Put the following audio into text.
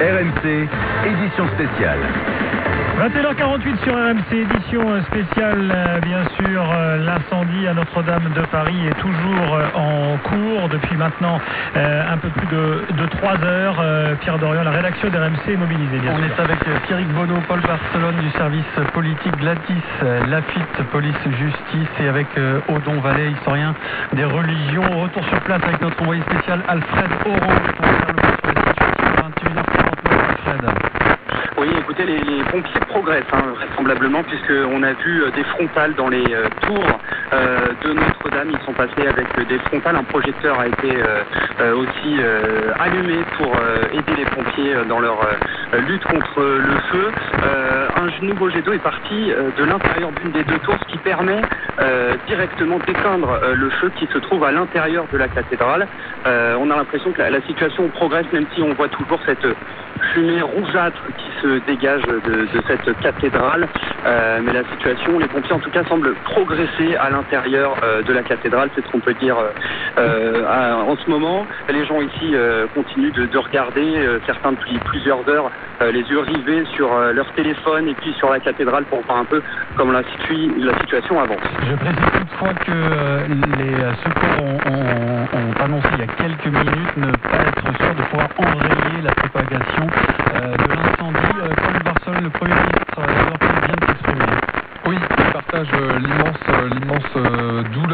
RMC, édition spéciale. 21h48 sur RMC, édition spéciale, euh, bien sûr. euh, L'incendie à Notre-Dame de Paris est toujours euh, en cours depuis maintenant un peu plus de, de 3 heures. Pierre Dorian, la rédaction d'RMC est mobilisée, bien On sûr. est avec Pierrick Bonneau, Paul Barcelone du service politique Gladys euh, Lafitte, police justice et avec Odon Vallée, historien des religions. Retour sur place avec notre envoyé spécial Alfred Orange pour faire le point sur la situation 21h49 Alfred. Oui, écoutez, les, pompiers progressent hein, vraisemblablement puisqu'on a vu euh, des frontales dans les euh, tours euh, de Notre-Dame. Ils sont passés avec des frontales. Un projecteur a été aussi allumé pour aider les pompiers dans leur lutte contre le feu. Euh, un nouveau jet d'eau est parti euh, de l'intérieur d'une des deux tours, ce qui permet euh, directement d'éteindre euh, le feu qui se trouve à l'intérieur de la cathédrale. Euh, on a l'impression que la, la situation progresse, même si on voit toujours cette fumée rougeâtre qui se dégage de, de cette cathédrale. Euh, mais la situation, les pompiers en tout cas semblent progresser à l'intérieur euh, de la cathédrale, c'est ce qu'on peut dire euh, en ce moment. Les gens ici continuent de, regarder, certains depuis plusieurs heures, les yeux rivés sur leur téléphone et puis sur la cathédrale pour voir un peu comment la, situation avance. Je précise toutefois que les secours ont, annoncé il y a quelques minutes ne pas être sûrs de pouvoir enrayer la propagation de l'incendie. Comme Barcelone, le premier ministre euh, l'immense euh, euh, douleur